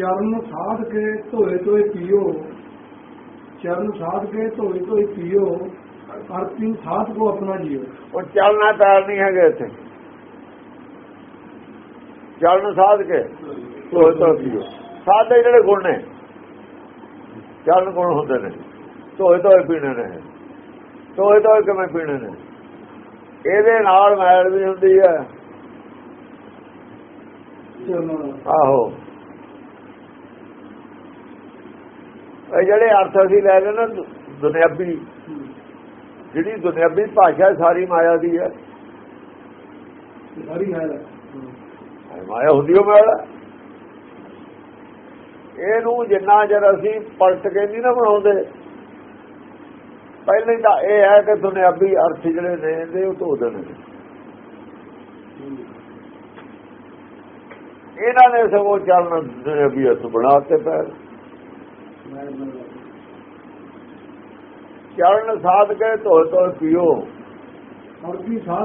ਚਰਨ ਸਾਧ ਕੇ ਧੋਏ ਧੋਏ ਪੀਓ। ਚਰਨ ਸਾਧ ਕੇ ਧੋਏ ਧੋਏ ਪੀਓ ਅਰਤੀ ਸਾਧ ਕੋ ਆਪਣਾ ਜੀਓ। ਉਹ ਚੱਲਣਾ ਪੈਰ ਨਹੀਂ ਹੈਗੇ ਇੱਥੇ। ਚੱਲਣ ਸਾਧ ਕੇ ਧੋਏ ਧੋਏ ਪੀਓ। ਸਾਧ ਦੇ ਜਿਹੜੇ ਗੁਣ ਨੇ ਚੱਲਣ ਗੁਣ ਹੁੰਦੇ ਨੇ ਧੋਏ ਧੋਏ ਪੀਣੇ ਨੇ। ਧੋਏ ਧੋਏ ਕਿਵੇਂ ਪੀਣੇ ਨੇ? ਇਹਦੇ ਨਾਲ ਮੈਲ ਵੀ ਹੁੰਦੀ ਹੈ। ਆਹੋ। ਇਹ ਜਿਹੜੇ ਅਰਥ ਅਸੀਂ ਲੈ ਲੈਣਾ ਦੁਨਿਆਵੀ ਜਿਹੜੀ ਦੁਨਿਆਵੀ ਭਾਸ਼ਾ ਸਾਰੀ ਮਾਇਆ ਦੀ ਹੈ ਸਾਰੀ ਹੈ ਮਾਇਆ ਹੁੰਦੀ ਹੈ। ਇਹਨੂੰ ਜਿੰਨਾ ਜਰ ਅਸੀਂ ਪਲਟ ਕੇ ਨਹੀਂ ਨਾ ਬਣਾਉਂਦੇ ਪਹਿਲਾਂ ਤਾਂ ਇਹ ਹੈ ਕਿ ਦੁਨਿਆਵੀ ਅਰਥ ਜਿਹੜੇ ਨੇ ਇਹਦੇ ਉਹ ਧੋ ਦੇਣੇ ਨੇ। ਇਹਨਾਂ ਨੇ ਸਗੋਂ ਚੱਲਣ ਦੁਨਿਆਵੀ ਅਰਥ ਬਣਾਤੇ ਪੈਰ ਚਰਨ ਸਾਧ ਕੇ ਧੋ ਧੋ ਪੀਓ।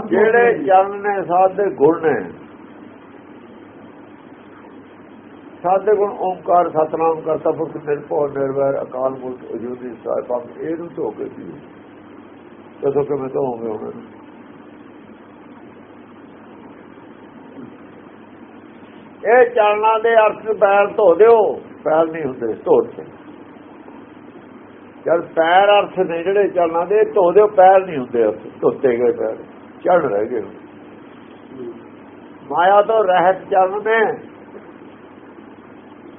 ਜਿਹੜੇ। ਚਰਨ ਨੇ ਸਾਧ ਦੇ ਗੁਣ ਨੇ। ਸਾਧ ਦੇ ਗੁਣ ਓਮਕਾਰ ਸਤਨਾਮ ਕਰਤਾ ਪੁਰਖ ਨਿਰਭਉ ਨਿਰਵੈਰ ਅਕਾਲ ਮੂਰਤ ਅਜੂਦੀ ਸਾਹਿਬ ਇਹਨੂੰ ਧੋ ਕੇ ਪੀਓ। ਜਦੋਂ ਕਿ ਮੈਂ ਧੋਵਾਂਗੇ ਉਹਨਾਂ ਨੂੰ। ਇਹ ਚਰਨਾਂ ਦੇ ਅਰਥ ਪੈਰ ਧੋ ਦਿਓ। ਪੈਰ ਨਹੀਂ ਹੁੰਦੇ ਧੋ ਤੇ ਜਦ ਪੈਰ ਅਰਥ ਨੇ ਜਿਹੜੇ ਚਰਨਾਂ ਦੇ ਧੋ ਦਿਓ ਪੈਰ ਨਹੀਂ ਹੁੰਦੇ ਅਰਥ ਧੋਤੇ ਗਏ ਪੈਰ ਚੜ ਰਹਿ ਗਏ। ਮਾਇਆ ਤੋਂ ਰਹਿਤ ਚਰਨ ਨੇ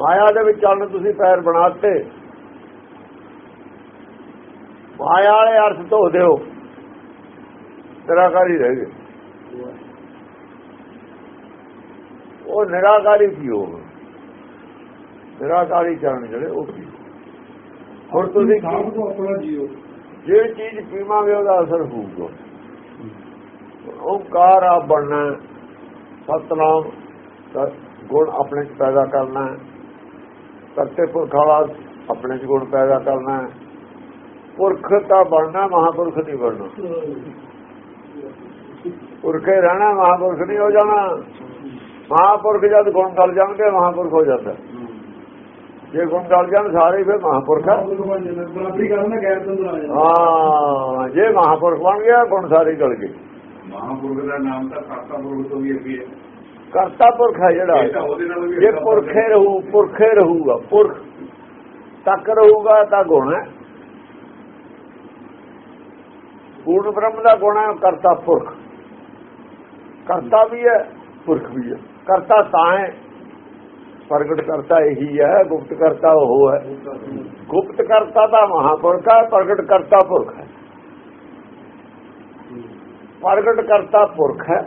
ਮਾਇਆ ਦੇ ਵਿੱਚ ਚੱਲਣ ਤੁਸੀਂ ਪੈਰ ਬਣਾਤੇ ਮਾਇਆ ਵਾਲੇ ਅਰਥ ਧੋ ਦਿਓ ਨਿਰਾਕਾਰੀ ਰਹਿ ਗਏ ਉਹ ਨਿਰਾਕਾਰੀ ਕੀ ਪੀਓ ਨਿਰਾਕਾਰੀ ਚਰਨ ਜਿਹੜੇ ਉਹ ਕੀ ਹੁਣ ਤੁਸੀਂ ਸਾਧ ਕੋ ਆਪਣਾ ਜੀਓ। ਜਿਹੜੀ ਚੀਜ਼ ਪੀਵਾਂਗੇ ਉਹਦਾ ਅਸਰ ਹੋਊਗਾ ਓੰਕਾਰ ਆ ਬਣਨਾ ਸਤਨਾਮ ਗੁਣ ਆਪਣੇ ਚ ਪੈਦਾ ਕਰਨਾ। ਕਰਤੇ ਪੁਰਖ ਵਾਲਾ ਆਪਣੇ ਚ ਗੁਣ ਪੈਦਾ ਕਰਨਾ। ਪੁਰਖ ਤਾਂ ਬਣਨਾ ਮਹਾਪੁਰਖ ਨਹੀਂ ਬਣਨਾ। ਪੁਰਖੇ ਰਹਿਣਾ ਮਹਾਪੁਰਖ ਨਹੀਂ ਹੋ ਜਾਣਾ। ਮਹਾਪੁਰਖ ਜਦ ਗੁਣ ਗਲ ਜਾਣਗੇ ਮਹਾਪੁਰਖ ਹੋ ਜਾਂਦਾ। ਜੇ ਗੁਣ ਗਲ ਜਾਣ ਸਾਰੇ ਫਿਰ ਮਹਾਪੁਰਖ ਹਾਂ ਜੇ ਮਹਾਪੁਰਖ ਬਣ ਗਿਆ ਗੁਣ ਸਾਰੇ ਗਲ ਗਏ। ਮਹਾਂਪੁਰਖ ਦਾ ਨਾਮ ਤਾਂ ਕਰਤਾ ਪੁਰਖ ਤੋਂ ਵੀ ਅੱਗੇ ਹੈ। ਕਰਤਾ ਪੁਰਖ ਹੈ ਜਿਹੜਾ। ਜੇ ਪੁਰਖੇ ਰਹੂ ਪੁਰਖੇ ਰਹੂਗਾ ਪੁਰਖ। ਤੱਕ ਰਹੂਗਾ ਤਾਂ ਗੁਣ ਹੈ। ਪੂਰਨ ਬ੍ਰਹਮ ਦਾ ਗੁਣ ਹੈ ਕਰਤਾ ਪੁਰਖ ਕਰਤਾ ਵੀ ਹੈ ਪੁਰਖ ਵੀ ਹੈ। ਕਰਤਾ ਤਾਂ ਹੈ। ਪ੍ਰਗਟ ਕਰਤਾ ਇਹੀ ਹੈ, ਗੁਪਤ ਕਰਤਾ ਉਹ ਹੈ। ਗੁਪਤ ਕਰਤਾ ਤਾਂ ਮਹਾਪੁਰਖ ਹੈ, ਪ੍ਰਗਟ ਕਰਤਾ ਪੁਰਖ ਹੈ। ਪ੍ਰਗਟ ਕਰਤਾ ਪੁਰਖ ਹੈ,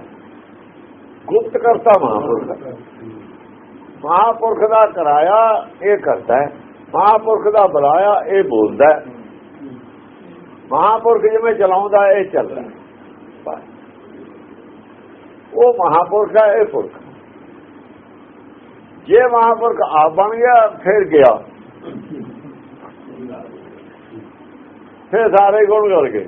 ਗੁਪਤ ਕਰਤਾ ਮਹਾਪੁਰਖ ਹੈ। ਮਹਾਪੁਰਖ ਦਾ ਕਰਾਇਆ ਇਹ ਕਰਦਾ ਹੈ, ਮਹਾਪੁਰਖ ਦਾ ਬੁਲਾਇਆ ਇਹ ਬੋਲਦਾ ਹੈ। ਮਹਾਪੁਰਖ ਜਿਵੇਂ ਚਲਾਉਂਦਾ ਇਹ ਚੱਲਦਾ ਉਹ ਮਹਾਪੁਰਖ ਹੈ, ਇਹ ਪੁਰਖ ਜੇ ਮਹਾਪੁਰਖ ਆਪ ਬਣ ਗਿਆ ਫਿਰ ਗਿਆ। ਫਿਰ ਸਾਰੇ ਗੁਣ ਗਲ ਗਏ।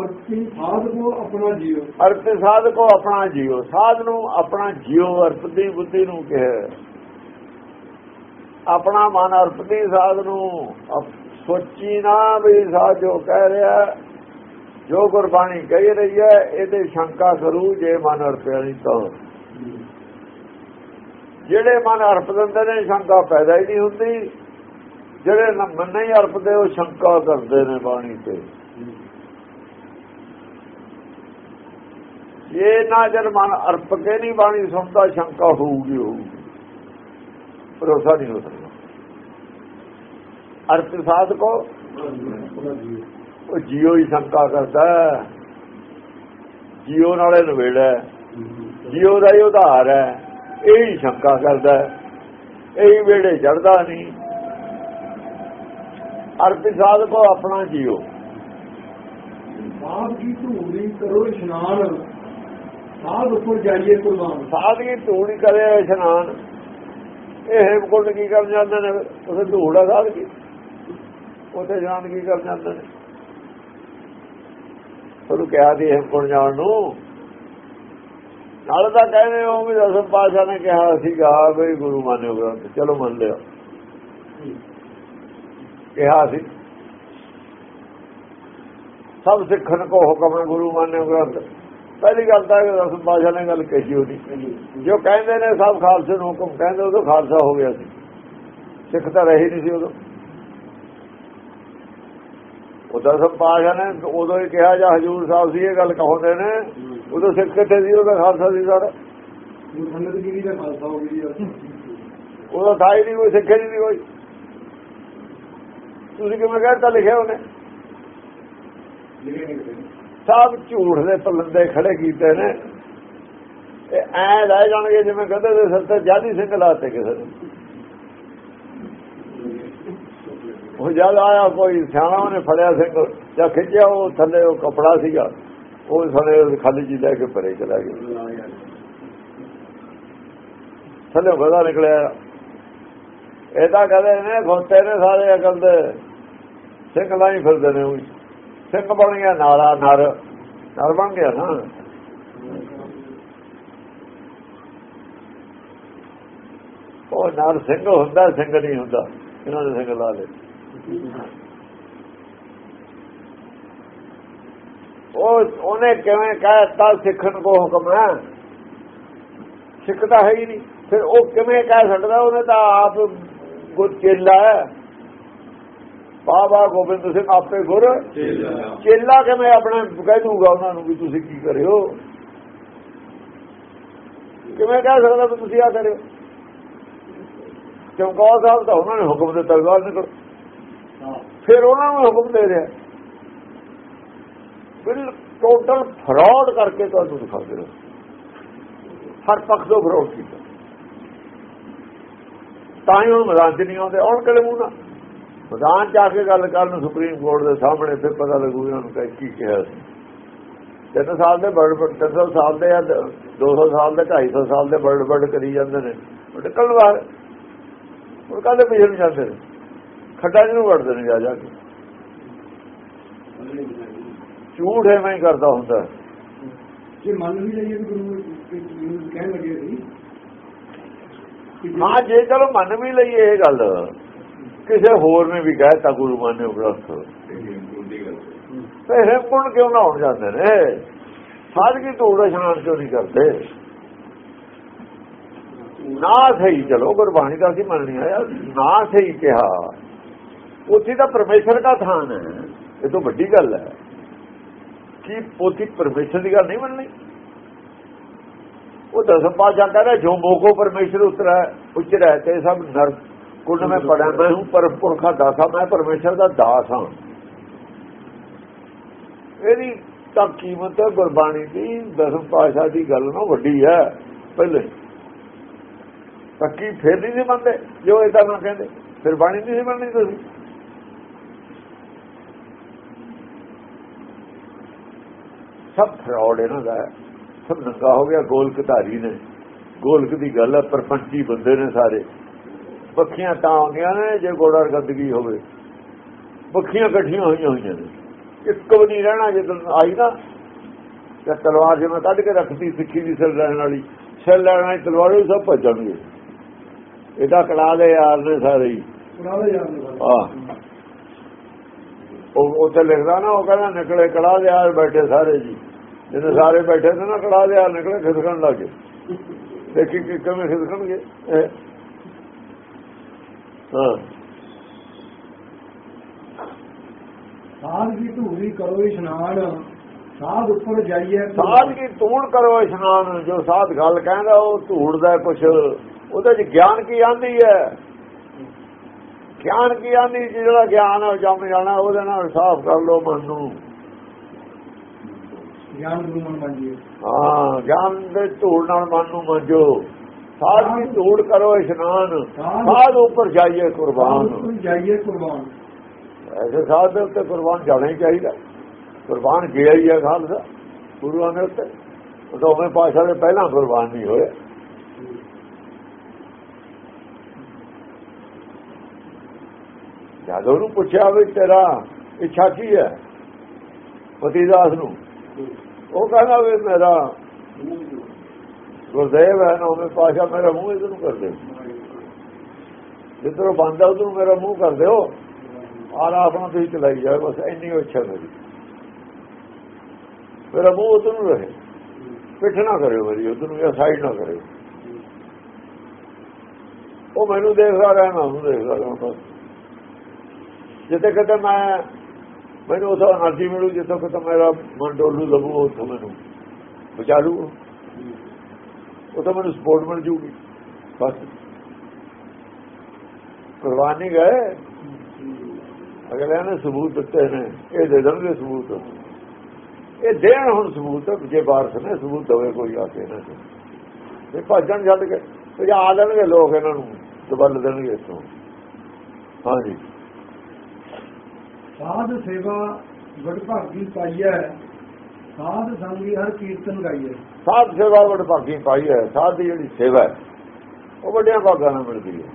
ਅਰਤੀ ਸਾਧ ਕੋ ਆਪਣਾ ਜੀਓ। ਅਰਥ ਸਾਧ ਕੋ ਆਪਣਾ ਜੀਓ। ਸਾਧ ਨੂੰ ਆਪਣਾ ਜੀਓ ਬੁੱਧੀ ਨੂੰ ਕਹੇ। ਆਪਣਾ ਮਨ ਅਰਪਦੀ ਸਾਧ ਨੂੰ। ਸੋਚੀ ਨਾ ਵੀ ਸਾਧ ਜੋ ਕਹਿ ਰਿਹਾ ਜੋ ਗੁਰਬਾਣੀ ਕਹਿ ਰਹੀ ਹੈ ਇਹਦੇ ਸ਼ੰਕਾ ਕਰੂ ਜੇ ਮਨ ਅਰਪਿਆ ਨਹੀਂ ਤਾਂ। ਜਿਹੜੇ ਮਨ ਅਰਪ ਦਿੰਦੇ ਨੇ ਸ਼ੰਕਾ ਪੈਦਾ ਹੀ ਨਹੀਂ ਹੁੰਦੀ। ਜਿਹੜੇ ਮਨ ਨਹੀਂ ਅਰਪਦੇ, ਉਹ ਸ਼ੰਕਾ ਕਰਦੇ ਨੇ ਬਾਣੀ ਤੇ। ਇਹ ਨਾ ਜਦ ਮਨ ਅਰਪ ਕੇ ਨਹੀਂ ਬਾਣੀ ਸੁਣਦਾ, ਸ਼ੰਕਾ ਹੋਊਗੀ ਹੋਊਗੀ। ਭਰੋਸਾ ਨਹੀਂ ਹੋ ਸਕਦਾ। ਅਰਥ ਸਾਧ ਕੋ ਉਹ ਜੀਓ ਹੀ ਸ਼ੰਕਾ ਕਰਦਾ। ਜੀਓ ਨਾਲੇ ਨਵੇੜਾ। ਜੀਓ ਦਾ ਹੀ ਉਧਾਰ ਹੈ। ਇਹ ਹੀ ਸ਼ੰਕਾ ਕਰਦਾ ਹੈ। ਇਹ ਵੇੜੇ ਚੜਦਾ ਨਹੀਂ। ਅਰਥ ਸਾਧ ਕੋ ਆਪਣਾ ਜੀਓ। ਸਾਧ ਕੀ ਧੂੜੀ ਕਰੋ ਇਸ਼ਨਾਨ। ਸਾਧ ਉੱਪਰ ਜਾਈਏ ਕੁਰਬਾਨ। ਸਾਧਗੀ ਧੂੜ ਕਰੇ ਇਸ਼ਨਾਨ। ਇਹ ਹੇਮਕੁੰਡ ਕੀ ਕਰਨ ਜਾਂਦੇ ਨੇ? ਉਥੇ ਧੂੜਾ ਸਾਧਗੀ ਉਥੇ ਜਾਣ ਕੀ ਕਰਨ ਜਾਂਦੇ ਨੇ? ਉਹਨੂੰ ਕਿਹਾ ਦੀ ਹੇਮਕੁੰਡ ਜਾਣ ਨੂੰ? ਨਾਲ ਤਾਂ ਕਹਿੰਦੇ ਹੋ ਵੀ ਦਸਮ ਪਾਸ਼ਾ ਨੇ ਕਿਹਾ ਸੀਗਾ ਵੀ ਗੁਰੂ ਮੰਨਿਓ ਗ੍ਰੰਥ, ਚਲੋ ਮੰਨ ਲਿਓ ਕਿਹਾ ਸੀ। ਸਭ ਸਿੱਖਣ ਕੋ ਹੁਕਮ ਗੁਰੂ ਮੰਨਿਓ ਗ੍ਰੰਥ। ਪਹਿਲੀ ਗੱਲ ਤਾਂ ਇਹ ਦਸਮ ਪਾਸ਼ਾ ਨੇ ਗੱਲ ਕਹੀ ਉਹਦੀ। ਜੋ ਕਹਿੰਦੇ ਨੇ ਸਭ ਖਾਲਸੇ ਨੂੰ ਹੁਕਮ, ਕਹਿੰਦੇ ਉਦੋਂ ਖਾਲਸਾ ਹੋ ਗਿਆ ਸੀ। ਸਿੱਖ ਤਾਂ ਰਹੇ ਨਹੀਂ ਸੀ ਉਦੋਂ। ਉਹ ਦਸਮ ਪਾਸ਼ਾ ਨੇ ਉਦੋਂ ਹੀ ਕਿਹਾ, ਜਾਂ ਹਜੂਰ ਸਾਹਿਬ ਸੀ ਇਹ ਗੱਲ ਕਹੋਦੇ ਨੇ ਉਦੋਂ ਸਿੱਖ ਕਿੱਥੇ ਸੀ ਉਹਦਾ ਖਾਲਸਾ ਸੀ ਸਾਰਾ। ਮੁਹੰਮਦਗਿਰੀ ਦਾ ਖਾਲਸਾ ਹੋ ਗਈ ਜੀ ਉਹਦਾ ਥਾਈ ਨਹੀਂ ਕੋਈ ਸਿੱਖੇ ਨਹੀਂ ਕੋਈ। ਤੁਸੀਂ ਕਿਵੇਂ ਕਹਿਤਾ ਲਿਖਿਆ ਉਹਨੇ। ਸਭ ਝੂਠ ਦੇ ਪਲੰਦੇ ਖੜੇ ਕੀਤੇ ਨੇ। ਇਹ ਐ ਰਹਿ ਜਾਣਗੇ ਜਿਵੇਂ ਕਹਿੰਦੇ ਦੇ ਸਿਰ ਤੇ ਜਾਦੀ ਸਿੰਘ ਲਾਤੇ ਕਿਸੇ ਨੇ। ਉਹ ਜਦ ਆਇਆ ਕੋਈ ਸਿਆਣਾ ਉਹਨੇ ਫੜਿਆ ਸਿੰਘ ਜਾਂ ਖਿੱਚਿਆ ਉਹ ਥੱਲੇ ਉਹ ਕਪੜਾ ਸੀਗਾ। ਉਹ ਸਾਰੇ ਖਾਲੀ ਜੀ ਲੈ ਕੇ ਪਰੇ ਚਲਾ ਗਿਆ। ਥੱਲੇ ਗਦਾ ਨਿਕਲਿਆ। ਇਹ ਤਾਂ ਕਹਿੰਦੇ ਨੇ ਖੋਤੇ ਨੇ ਸਾਰੇ ਅਕਲ ਦੇ ਸਿੰਘ ਲਾਈ ਫਿਰਦੇ ਨੇ ਉਹ। ਸਿੰਘ ਬਣ ਗਿਆ, ਨਾਲਾ ਨਰ। ਨਰ ਬਣ ਗਿਆ ਨਾ। ਉਹ ਨਰ ਸਿੰਘ ਹੁੰਦਾ, ਸਿੰਘ ਨਹੀਂ ਹੁੰਦਾ। ਇਹਨਾਂ ਦੇ ਸਿੰਘ ਲਾ ਲੈ ਉਹ ਉਹਨੇ ਕਿਵੇਂ ਕਹਿਤਾ ਸਿੱਖਣ ਕੋ ਹੁਕਮ ਹੈ? ਸਿੱਖਦਾ ਹੈ ਹੀ ਨਹੀਂ। ਫਿਰ ਉਹ ਕਿਵੇਂ ਕਹਿ ਸਕਦਾ? ਉਹਨੇ ਤਾਂ ਆਪ ਗੁਰ ਚੇਲਾ ਹੈ। ਬਾਬਾ ਗੋਬਿੰਦ ਸਿੰਘ ਆਪੇ ਗੁਰ ਚੇਲਾ ਕਿਵੇਂ ਆਪਣੇ ਕਹਿ ਦੂਗਾ ਉਹਨਾਂ ਨੂੰ ਵੀ ਤੁਸੀਂ ਕੀ ਕਰਿਓ? ਕਿਵੇਂ ਕਹਿ ਸਕਦਾ ਵੀ ਤੁਸੀਂ ਆ ਕਰਿਓ? ਚਮਕੌਰ ਸਾਹਿਬ ਤਾਂ ਉਹਨਾਂ ਨੇ ਹੁਕਮ ਦਿੱਤਾ ਵੀ ਬਾਹਰ ਨਿਕਲ। ਫਿਰ ਉਹਨਾਂ ਨੂੰ ਹੁਕਮ ਦੇ ਰਿਹਾ। ਬਿਲ ਟੋਟਲ ਫਰਾਡ ਕਰਕੇ ਤੁਹਾਨੂੰ ਦਿਖਾ ਦਿਓ ਹਰ ਪੱਖ ਤੋਂ ਫਰਾਡ ਕੀਤਾ। ਤਾਂ ਹੀ ਹੁਣ ਮੈਦਾਨ 'ਚ ਨਹੀਂ ਆਉਂਦੇ, ਆਉਣ ਕਿਹੜੇ ਮੂੰਹ ਨਾਲ? ਮੈਦਾਨ 'ਚ ਆ ਕੇ ਗੱਲ ਕਰਨ ਸੁਪਰੀਮ ਕੋਰਟ ਦੇ ਸਾਹਮਣੇ ਫਿਰ ਪਤਾ ਲੱਗੂ ਇਹਨਾਂ ਨੂੰ ਕੀ ਕਿਹਾ ਸੀ। ਤਿੰਨ ਸਾਲ ਦੇ ਬੜ ਬੜ 300 ਸਾਲ ਦੇ ਆ 200 ਸਾਲ ਦੇ 250 ਸਾਲ ਦੇ ਬੜ ਬੜ ਕਰੀ ਜਾਂਦੇ ਨੇ। ਨਿਕਲਣ ਬਾਹਰ। ਉਹ ਕਾਹਦੇ ਪਿਛੇ ਨੂੰ ਜਾਂਦੇ। ਨੇ ਖੱਡਾ ਜਿਹਨੂੰ ਵੜਦੇ ਨੇ ਜਾ ਜਾ ਕੇ। ਝੂਠ ਐਵੇਂ ਹੀ ਕਰਦਾ ਹੁੰਦਾ। ਜੇ ਮੰਨ ਵੀ ਲਈਏ ਕਿ ਗੁਰੂ ਕਹਿਣ ਲੱਗੇ ਸੀ ਹਾਂ ਜੇ ਚਲੋ ਮੰਨ ਵੀ ਲਈਏ ਇਹ ਗੱਲ ਕਿਸੇ ਹੋਰ ਨੇ ਵੀ ਕਹਿਤਾ ਗੁਰੂ ਮਾਨਿਓ ਗ੍ਰੰਥ। ਤੇ ਹੇਮਕੁੰਡ ਕਿਉਂ ਨਾ ਹੋਣ ਜਾਂਦੇ ਨੇ? ਸਾਦਗੀ ਧੂੜ ਇਸ਼ਨਾਨ ਕਿਉਂ ਨਹੀਂ ਕਰਦੇ? ਨਾ ਸਹੀ ਚਲੋ ਗੁਰਬਾਣੀ ਦਾ ਅਸੀਂ ਮੰਨਣੀ ਆ ਯਾਰ ਨਾ ਸਹੀ ਕਿਹਾ। ਉੱਥੇ ਤਾਂ ਪਰਮੇਸ਼ਰ ਦਾ ਥਾਨ ਹੈ। ਇਹ ਤਾਂ ਵੱਡੀ ਗੱਲ ਹੈ। ਕਿ ਪੋਥੀ ਪਰਮੇਸ਼ਰ ਦੀ ਗੱਲ ਨਹੀਂ ਮੰਨਣੀ? ਉਹ ਦਸਮ ਪਾਸ਼ਾ ਕਹਿੰਦਾ ਜੋ ਮੋਕੋ ਪਰਮੇਸ਼ਰ ਉਤਰਾ ਉਚਰਾ ਤੇ ਸਭ ਨਰ ਕੁੰਡ ਮੈਂ ਪੜਾ ਮੈਂ ਹੂੰ ਪਰਮ ਪੁਰਖਾ ਦਾਸਾ ਮੈਂ ਪਰਮੇਸ਼ਰ ਦਾ ਦਾਸ ਹਾਂ। ਇਹਦੀ ਤਾਂ ਕੀਮਤ ਹੈ ਗੁਰਬਾਣੀ ਦੀ ਦਸਮ ਪਾਸ਼ਾ ਦੀ ਗੱਲ ਨਾ ਵੱਡੀ ਹੈ ਪਹਿਲੇ। ਪੱਕੀ ਫੇਰ ਨਹੀਂ ਮੰਨਦੇ? ਜੋ ਇਹਦਾ ਨਾ ਕਹਿੰਦੇ ਫਿਰ ਬਾਣੀ ਨਹੀਂ ਮੰਨਣੀ ਤੁਸੀਂ? ਸਭ ਫਰਾਡ ਇਹਨਾਂ ਦਾ ਹੈ। ਸਭ ਨੰਗਾ ਹੋ ਗਿਆ ਗੋਲਕ ਧਾਰੀ ਨੇ। ਗੋਲਕ ਦੀ ਗੱਲ ਹੈ ਪਰਪੰਚੀ ਬੰਦੇ ਨੇ ਸਾਰੇ। ਪੱਖੀਆਂ ਤਾਂ ਆਉਂਦੀਆਂ ਨੇ ਜੇ ਗੋੜਾ ਗੰਦਗੀ ਹੋਵੇ। ਪੱਖੀਆਂ ਇਕੱਠੀਆਂ ਹੋਈਆਂ ਹੋਈਆਂ ਨੇ। ਇੱਕ ਵੀ ਨਹੀਂ ਰਹਿਣਾ ਜਦੋਂ ਆਈ ਨਾ। ਤੇ ਤਲਵਾਰ ਜਿਵੇਂ ਕੱਢ ਕੇ ਰੱਖਤੀ ਸਿੱਖੀ ਦੀ ਸਿਰ ਲੈਣ ਵਾਲੀ ਸਿਰ ਲੈਣ ਵਾਲੀ ਤਲਵਾਰ ਵੀ ਸਭ ਭੱਜਣਗੇ ਇਹਦਾ ਕੜਾ ਦੇ ਯਾਰ ਨੇ ਸਾਰੇ ਹੀ। ਉਡਾ ਦੇ ਯਾਰ ਨੂੰ ਆਹ। ਉਹ ਉੱਥੇ ਲਿਖਦਾ ਨਾ ਉਹ ਕਹਿੰਦਾ ਨਿਕਲੇ ਕੜਾ ਦੇ ਯਾਰ ਬੈਠੇ ਸਾਰੇ ਜੀ। ਜਦੋਂ ਸਾਰੇ ਬੈਠੇ ਤੇ ਨਾ ਕੜਾ ਦੇ ਯਾਰ ਨਿਕਲੇ ਖਿਸਕਣ ਲੱਗੇ ਦੇਖੀ ਕਿ ਕਿਵੇਂ ਖਿਸਕਣਗੇ। ਹਾਂ। ਸਾਧ ਕੀ ਧੂਰੀ ਕਰੋ ਇਸ਼ਨਾਨ ਸਾਧ ਉੱਪਰ ਜਾਈਏ ਸਾਧ ਕੀ ਧੂੜ ਕਰੋ ਇਸ਼ਨਾਨ ਜੋ ਸਾਧ ਗੱਲ ਕਹਿੰਦਾ ਉਹ ਧੂੜ ਦਾ ਕੁਛ ਉਹਦੇ ਚ ਗਿਆਨ ਕੀ ਆਂਦੀ ਹੈ? ਗਿਆਨ ਕੀ ਆਂਦੀ ਜਿਹੜਾ ਗਿਆਨ ਹੈ ਜੰਮ ਜਾਣਾ ਉਹਦੇ ਨਾਲ ਸਾਫ਼ ਕਰ ਲੋ ਮਨ ਨੂੰ। ਗਿਆਨ ਗੁਰੂ ਮਨ ਮੰਜੀਏ ਹਾਂ ਗਿਆਨ ਦੇ ਧੂੜ ਨਾਲ ਮਨ ਨੂੰ ਮੰਜੋ। ਸਾਧ ਕੀ ਧੂੜ ਕਰੋ ਇਸ਼ਨਾਨ। ਸਾਧ ਉੱਪਰ ਜਾਈਏ ਕੁਰਬਾਨ। ਜਾਈਏ ਕੁਰਬਾਨ। ਐਸੇ ਸਾਧ ਦੇ ਉੱਤੇ ਕੁਰਬਾਨ ਜਾਣਾ ਹੀ ਚਾਹੀਦਾ। ਕੁਰਬਾਨ ਗਿਆ ਹੀ ਹੈ ਖਾਲਸਾ। ਗੁਰੂਆਂ ਦੇ ਉੱਤੇ। ਉਹ ਦੋਵੇਂ ਪਾਸ਼ਾ ਦੇ ਪਹਿਲਾਂ ਕੁਰਬਾਨ ਨਹੀਂ ਹੋਏ। ਜਦ ਉਹਨੂੰ ਪੁੱਛਿਆ ਵੀ ਤੇਰਾ ਇੱਛਾ ਕੀ ਹੈ ਪਤੀਦਾਸ ਨੂੰ। ਉਹ ਕਹਿੰਦਾ ਵੀ ਮੇਰਾ ਗੁਰਦੇਵ ਹੈ ਨੌਵੇਂ ਪਾਸ਼ਾ ਮੇਰਾ ਮੂੰਹ ਇਧਰ ਨੂੰ ਕਰ ਦਿਓ ਜਿੱਧਰੋਂ ਬੰਦਾ ਉਧਰ ਨੂੰ ਮੇਰਾ ਮੂੰਹ ਕਰ ਦਿਓ, ਆਹ ਆਪਣਾ ਤੁਸੀਂ ਚਲਾਈ ਜਾਓ, ਬਸ ਇੰਨੀ ਓ ਇੱਛਾ ਮੇਰੀ। ਮੇਰਾ ਮੂੰਹ ਉਧਰ ਨੂੰ ਰਹੇ। ਪਿੱਠ ਨਾ ਕਰਿਓ ਮੇਰੀ, ਉਧਰ ਨੂੰ ਜਾਂ ਸਾਈਡ ਨਾ ਕਰਿਓ। ਉਹ ਮੈਨੂੰ ਦੇਖਦਾ ਰਹਿਣਾ, ਉਹਨੂੰ ਦੇਖਦਾ ਰਹਿਣਾ, ਬਸ। ਜਿੱਥੇ ਕਿਤੇ ਮੈਂ, ਮੈਨੂੰ ਉਥੋਂ એનર્ਜੀ ਮਿਲੂ, ਜਿੱਥੋਂ ਕਿਤੇ ਮੇਰਾ ਮਨ ਡੋਲੂ ਲੱਗੂ, ਉਥੋਂ ਮੈਨੂੰ ਬਚਾ ਲੂ। ਉਥੋਂ ਮੈਨੂੰ ਸਪੋਰਟ ਮਿਲ ਜੂਗੀ, ਬਸ। ਕੁਰਬਾਨ ਗਏ। ਅਗਲੇ ਨੇ ਸਬੂਤ ਦਿੱਤੇ ਨੇ, ਇਹ ਦੇ ਦੇਣਗੇ ਸਬੂਤ। ਇਹ ਦੇਣ ਹੁਣ ਸਬੂਤ, ਜੇ ਬਾਰਸ ਨੇ, ਸਬੂਤ ਹੋਵੇ, ਕੋਈ ਆ ਕੇ ਨਾ ਇਹ ਭੱਜਣ ਛੱਡ ਕੇ ਆ ਦੇਣਗੇ ਲੋਕ ਇਹਨਾਂ ਨੂੰ ਤੇ ਦਬਲ ਦੇਣਗੇ ਇਥੋਂ। ਹਾਂਜੀ। ਸਾਧ ਸੇਵਾ ਵਡਭਾਗੀ ਪਾਈਐ ਸਾਧ ਸੰਗੀ ਹਰ ਕੀਰਤਨ ਗਾਈਐ। ਸਾਧ ਸੇਵਾ ਬੜ ਭਾਗੀ ਪਾਈ ਹੈ ਸਾਧ ਦੀ ਜਿਹੜੀ ਸੇਵਾ ਉਹ ਵੱਡਿਆਂ ਭਾਗਾਂ ਨਾਲ ਮਿਲਦੀ ਹੈ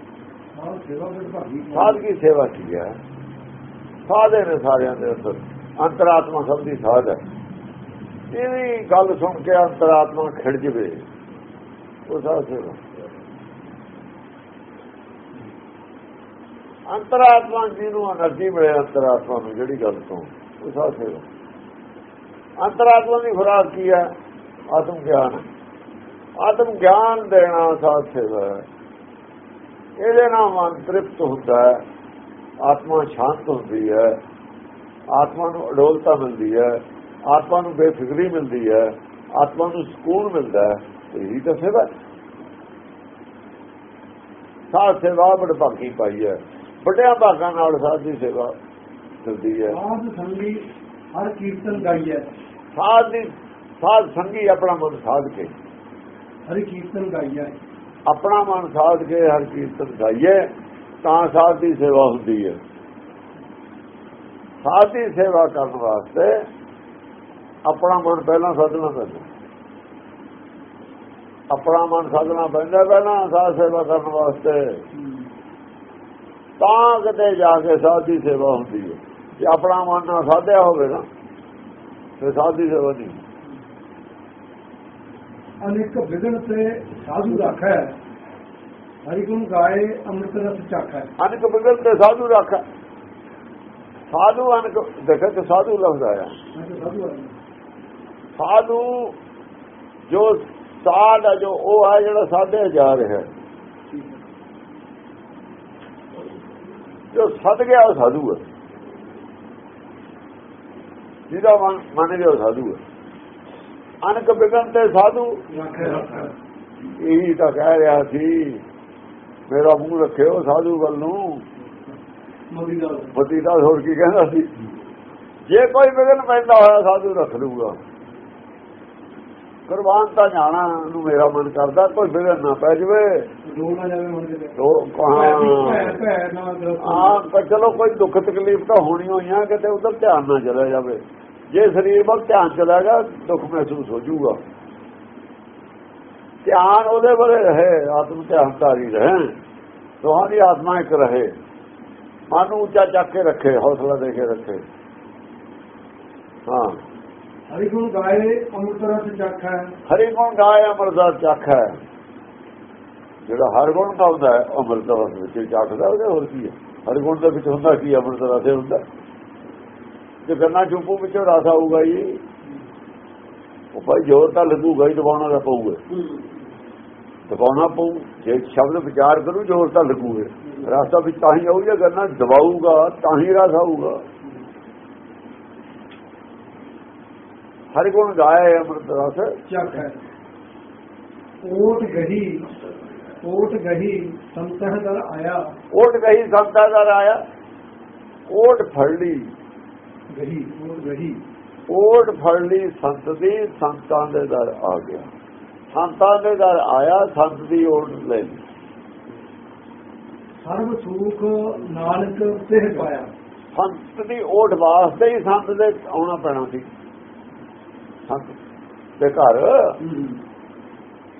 ਸਾਧ ਸੇਵਾ ਵਡਭਾਗੀ ਸਾਧ ਸੇਵਾ ਕੀ ਹੈ ਸਾਧੇ ਨੇ ਸਾਰਿਆਂ ਦੇ ਅੰਦਰ ਅੰਤਰਾਤਮਾ ਸਭ ਦੀ ਸਾਧ ਹੈ ਇਹਦੀ ਗੱਲ ਸੁਣ ਕੇ ਅੰਤਰਾਤਮਾ ਖਿੜ ਜਵੇ ਉਹ ਸਾਧ ਸੇਵਾ। ਅੰਤਰਾਤਮਾ ਜਿਹਨੂੰ એનર્ਜੀ ਮਿਲੇ ਅੰਤਰਾਤਮਾ ਨੂੰ, ਜਿਹੜੀ ਗੱਲ ਤੋਂ। ਉਹ ਸਾਥੇ ਅੰਤਰਾਤਮਾ ਦੀ ਖੁਰਾਕ ਕੀ ਹੈ? ਆਤਮ ਗਿਆਨ। ਆਤਮ ਗਿਆਨ ਦੇਣਾ ਸਾਧ ਸੇਵਾ ਇਹਦੇ ਨਾਲ ਮਨ ਤ੍ਰਿਪਤ ਹੁੰਦਾ ਹੈ। ਆਤਮਾ ਸ਼ਾਂਤ ਹੁੰਦੀ ਹੈ। ਆਤਮਾ ਨੂੰ ਅਡੋਲਤਾ ਮਿਲਦੀ ਹੈ। ਆਤਮਾ ਨੂੰ ਬੇਫਿਕਰੀ ਮਿਲਦੀ ਹੈ। ਆਤਮਾ ਨੂੰ ਸਕੂਨ ਮਿਲਦਾ ਹੈ। ਇਹੀ ਤਾਂ ਸੇਵਾ ਸਾਥ ਸੇਵਾ ਬੜ ਭਾਗੀ ਪਾਈ ਹੈ। ਵੱਡਿਆਂ ਭਾਗਾਂ ਨਾਲ ਸਾਧ ਦੀ ਸੇਵਾ ਮਿਲਦੀ ਹੈ। ਸਾਧ ਸੰਗੀ ਹਰ ਕੀਰਤਨ ਗਾਈਐ ਸਾਧ ਦੀ ਸਾਧ ਸੰਗੀ ਆਪਣਾ ਮਨ ਸਾਧ ਕੇ। ਹਰੀ ਕੀਰਤਨ ਗਾਈਐ ਆਪਣਾ ਮਨ ਸਾਧ ਕੇ ਹਰ ਕੀਰਤਨ ਗਾਈਏ ਤਾਂ ਸਾਧ ਦੀ ਸੇਵਾ ਹੁੰਦੀ ਹੈ। ਸਾਧ ਦੀ ਸੇਵਾ ਕਰਨ ਵਾਸਤੇ ਆਪਣਾ ਮਨ ਪਹਿਲਾਂ ਸਾਧਣਾ ਪੈਂਦਾ। ਆਪਣਾ ਮਨ ਸਾਧਣਾ ਪੈਂਦਾ ਪਹਿਲਾਂ ਸਾਧ ਸੇਵਾ ਕਰਨ ਵਾਸਤੇ। ਤਾਂ ਕਿਤੇ ਜਾ ਕੇ ਸਾਧ ਸੇਵਾ ਹੁੰਦੀ ਹੈ। ਜੇ ਆਪਣਾ ਮਨ ਨਾ ਸਾਧਿਆ ਹੋਵੇ ਨਾ ਫਿਰ ਸਾਧ ਸੇਵਾ ਨਹੀਂ। ਅਨੇਕ ਵਿਗਣ ਤੇ ਸਾਧੂ ਰੱਖੈ। ਹਰੀ ਗੁਣ ਗਾਏ ਅੰਮ੍ਰਿਤ ਰਸ ਚਾਖੈ। ਅਨਕ ਬਿਗਲ ਤੇ ਸਾਧੂ ਰੱਖ। ਸਾਧੂ ਅਨਕ ਦੇਖੋ ਤੇ ਸਾਧੂ ਲਫ਼ਜ਼ ਆਇਆ। ਸਾਧੂ ਆ ਜੋ ਸਾਧ ਜੋ ਉਹ ਹੈ ਜਿਹੜਾ ਸਾਧੇ ਜਾ ਰਿਹਾ। ਹੈ। ਜੋ ਸਦ ਗਿਆ ਉਹ ਸਾਧੂ ਹੈ ਜਿਹਦਾ ਮਨ ਮੰਨ ਗਿਆ ਉਹ ਸਾਧੂ ਹੈ ਅਨਕ ਬਿਗਨ ਤੇ ਸਾਧੂ। ਇਹੀ ਤਾਂ ਕਹਿ ਰਿਹਾ ਸੀ ਮੇਰਾ ਮੂੰਹ ਰੱਖਿਓ ਸਾਧੂ ਵੱਲ ਨੂੰ। ਮੋਦੀ ਦਾ। ਹੋਰ ਕੀ ਕਹਿੰਦਾ ਸੀ? ਜੇ ਕੋਈ ਵਿਗਨ ਪੈਂਦਾ ਹੋਇਆ ਸਾਧੂ ਰੱਖ ਲੂਗਾ ਕੁਰਬਾਨ ਤਾਂ ਜਾਣਾ ਨੂੰ ਮੇਰਾ ਮਨ ਕਰਦਾ ਕੋਈ ਵਿਗਨ ਨਾ ਪੈ ਜਵੇ। ਹਾਂ। ਪਰ ਚਲੋ ਕੋਈ ਦੁੱਖ ਤਕਲੀਫ ਤਾਂ ਹੋਣੀ ਹੋਈਆਂ ਕਿਤੇ ਉਧਰ ਧਿਆਨ ਨਾ ਚਲਾ ਜਾਵੇ। ਜੇ ਸਰੀਰ ਵੱਲ ਧਿਆਨ ਚਲਾਗਾ ਦੁੱਖ ਮਹਿਸੂਸ ਹੋ ਜਾਊਗਾ। ਧਿਆਨ ਉਹਦੇ ਵੱਲੇ ਰਹੇ ਆਤਮ ਧਿਆਨ ਧਾਰੀ ਰਹੇ ਤੁਹਾਡੀ ਆਤਮਾ ਇੱਕ ਰਹੇ। ਮਨ ਉੱਚਾ ਚੱਕ ਕੇ ਰੱਖੇ ਹੌਸਲਾ ਦੇ ਕੇ ਰੱਖੇ। ਹਾਂ। ਹਰੀ ਗੁਣ ਗਾਏ ਅੰਮ੍ਰਿਤ ਰਸ ਹਰੀ ਗੁਣ ਗਾਏ ਅਮਰਦਾ ਚੱਖ ਜਿਹੜਾ ਹਰ ਗੁਣ ਗਾਉਂਦਾ ਹੈ, ਉਹ ਵਿੱਚ ਚੱਖਦਾ ਉਹਦੇ ਹੋਰ ਕੀ ਹੈ? ਹਰ ਗੁਣ ਦੇ ਵਿੱਚ ਹੁੰਦਾ ਕੀ ਅਮਰਦਾ ਹੁੰਦਾ। ਜੇ ਗੰਨਾ ਚੁੰਪੂ ਵਿੱਚੋਂ ਰਸ ਆਊਗਾ ਜੀ, ਉਹ ਭਾਈ ਜੋਰ ਤਾਂ ਲੱਗੂਗਾ ਹੀ, ਦਬਾਉਣਾ ਦਾ ਪਊਗਾ। ਦਬਾਉਣਾ ਪਊ, ਜੇ ਸ਼ਬਦ ਵਿਚਾਰ ਕਰੂ, ਜੋਰ ਤਾਂ ਲੱਗੂਗਾ। ਰਸਤਾ ਵਿੱਚ ਤਾਂ ਹੀ ਆਊ, ਜੇ ਗੰਨਾ ਦਬਾਊਗਾ, ਤਾਂ ਹੀ ਰਸ ਆਊਗਾ। ਹਰ ਗੁਣ ਗਾਏ ਅਮਰਤ ਰਸ ਚਾਖੈ ਓਟ ਗਹੀ ਓਟ ਗਹੀ ਸੰਤਹ ਦਰ ਆਇਆ। ਓਟ ਗਈ ਸੰਤਾਂ ਦਾ ਆਇਆ। ਓਟ ਫੜ ਲਈ। ਗਹੀ ਓਟ ਗਹੀ। ਓਟ ਫੜ ਲਈ ਸੰਤ ਦੀ ਸੰਤਾਂ ਦੇ ਦਰ ਆ ਗਿਆ। ਸੰਤਾਂ ਦੇ ਦਰ ਆਇਆ ਸੰਤ ਦੀ ਓਟ ਲੈ ਲਈ। ਸਰਬ ਸੁਖ ਨਾਨਕ ਸਿਹ ਪਾਇਆ। ਸੰਤ ਦੀ ਓਟ ਵਾਸਤੇ ਹੀ ਸੰਤ ਦੇ ਆਉਣਾ ਪੈਣਾ ਸੀ। ਦੇ ਘਰ।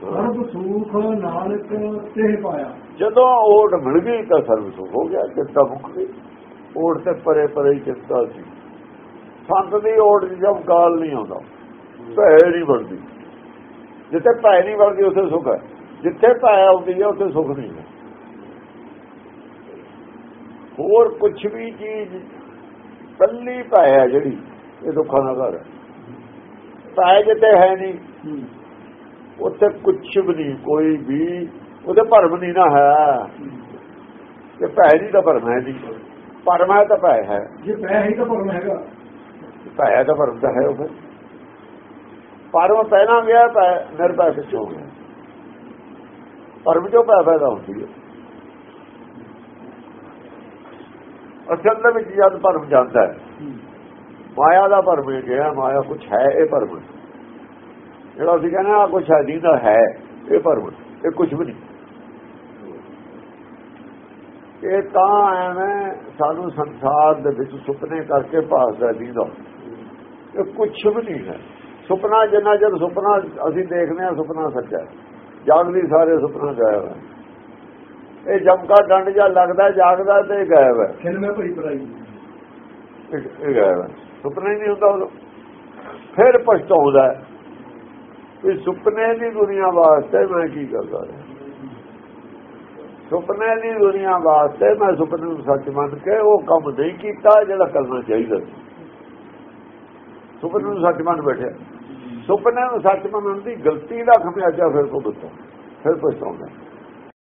ਸਰਬ ਸੁਖ ਨਾਨਕ ਸਿਹ ਪਾਇਆ। ਜਦੋਂ ਓਟ ਮਿਲ ਗਈ ਤਾਂ ਸਰਬ ਸੁਖ ਹੋ ਗਿਆ ਚਿੰਤਾ ਮੁੱਕ ਗਈ। ਓਟ ਤੇ ਪਰੇ ਪਰੇ ਚਿੰਤਾ ਸੀ। ਸੰਤ ਦੀ ਓਟ ਜਦ ਕਾਲ ਨਹੀਂ ਆਉਂਦਾ ਭੈ ਨਹੀਂ ਬਣਦੀ ਜਿੱਥੇ ਭੈ ਨਹੀਂ ਵਰਦੀ ਉੱਥੇ ਸੁਖ ਹੈ। ਜਿੱਥੇ ਭੈ ਆਉਂਦੀ ਹੈ ਉੱਥੇ ਸੁਖ ਨਹੀਂ ਹੈ। ਹੋਰ ਕੁਝ ਵੀ ਚੀਜ਼ ਕੱਲੀ ਭੈ ਹੈ ਜਿਹੜੀ ਇਹ ਦੁੱਖਾਂ ਦਾ ਘਰ ਹੈ। ਭੈ ਜਿੱਥੇ ਹੈ ਨਹੀਂ ਹੂੰ। ਉੱਥੇ ਕੁਝ ਵੀ ਨਹੀਂ ਕੋਈ ਵੀ। ਉਹਦੇ ਭਰਮ ਨਹੀਂ ਨਾ ਹੈ। ਤੇ ਭੈ ਨਹੀਂ ਤਾਂ ਭਰਮ ਹੈ ਨਹੀਂ ਭਰਮ ਹੈ ਤਾਂ ਭੈ ਹੈ। ਜੇ ਪੈ ਹੀ ਤਾਂ ਭਰਮ ਹੈਗਾ। ਭੈ ਹੈ ਤਾਂ ਭਰਮ ਤਾਂ ਹੈ ਉਹ ਫਿਰ। ਭਰਮ ਪਹਿਲਾਂ ਗਿਆ ਭੈ ਨਿਰਭੈ ਪਿੱਛੋਂ ਗਿਆ। ਭਰਮ ਚੋਂ ਭੈ ਪੈਦਾ ਹੁੰਦੀ ਹੈ। ਅਸਲ ਵਿੱਚ ਜਦ ਭਰਮ ਜਾਂਦਾ ਹੈ ਹੂੰ। ਮਾਇਆ ਦਾ ਭਰਮ ਇਹ ਗਿਆ ਮਾਇਆ ਕੁਝ ਹੈ ਇਹ ਭਰਮ ਜਿਹੜਾ ਅਸੀਂ ਕਹਿੰਦੇ ਆ ਕੁਝ ਹੈ ਨਹੀਂ ਤਾਂ ਹੈ ਇਹ ਭਰਮ ਇਹ ਕੁਝ ਵੀ ਨਹੀਂ। ਇਹ ਤਾਂ ਐਵੇਂ ਸਾਨੂੰ ਸੰਸਾਰ ਦੇ ਵਿੱਚ ਸੁਪਨੇ ਕਰਕੇ ਭਾਸਦਾ ਦੀਦਾ। ਇਹ ਕੁਝ ਵੀ ਨਹੀਂ ਹੈ। ਸੁਪਨਾ ਜਿੰਨਾ ਜਦ ਸੁਪਨਾ ਅਸੀਂ ਦੇਖਦੇ ਹਾਂ ਸੁਪਨਾ ਸੱਚਾ ਹੈ। ਜਾਗਦੀ ਸਾਰੇ ਸੁਪਨਾ ਗਾਇਬ ਹੈ। ਇਹ ਜਮਕਾ ਡੰਡ ਜਾਂ ਲੱਗਦਾ ਜਾਗਦਾ ਤੇ ਗਾਇਬ ਹੈ। ਖਿਲ ਮੈਂ ਭਈ ਪਰਾਈ ਇਹ ਗਾਇਬ ਹੈ। ਸੁਪਨੇ ਨਹੀਂ ਹੁੰਦਾ ਉਦੋਂ। ਫਿਰ ਪਛਤਾਉਂਦਾ ਵੀ ਸੁਪਨੇ ਦੀ ਦੁਨੀਆ ਵਾਸਤੇ ਮੈਂ ਕੀ ਕਰਦਾ ਸੁਪਨੇ ਦੀ ਦੁਨੀਆ ਵਾਸਤੇ ਮੈਂ ਸੁਪਨੇ ਨੂੰ ਸੱਚ ਮੰਨ ਕੇ ਉਹ ਕੰਮ ਨਹੀਂ ਕੀਤਾ ਜਿਹੜਾ ਕਰਨਾ ਚਾਹੀਦਾ। ਸੀ ਸੁਪਨੇ ਨੂੰ ਸੱਚ ਮੰਨ ਬੈਠਿਆ। ਸੁਪਨੇ ਨੂੰ ਸੱਚ ਮੰਨਣ ਦੀ ਗਲਤੀ ਦਾ ਖਮਿਆਜਾ ਫਿਰ ਭੁਗਤਦਾ ਫਿਰ ਪਛਤਾਉਂਦਾ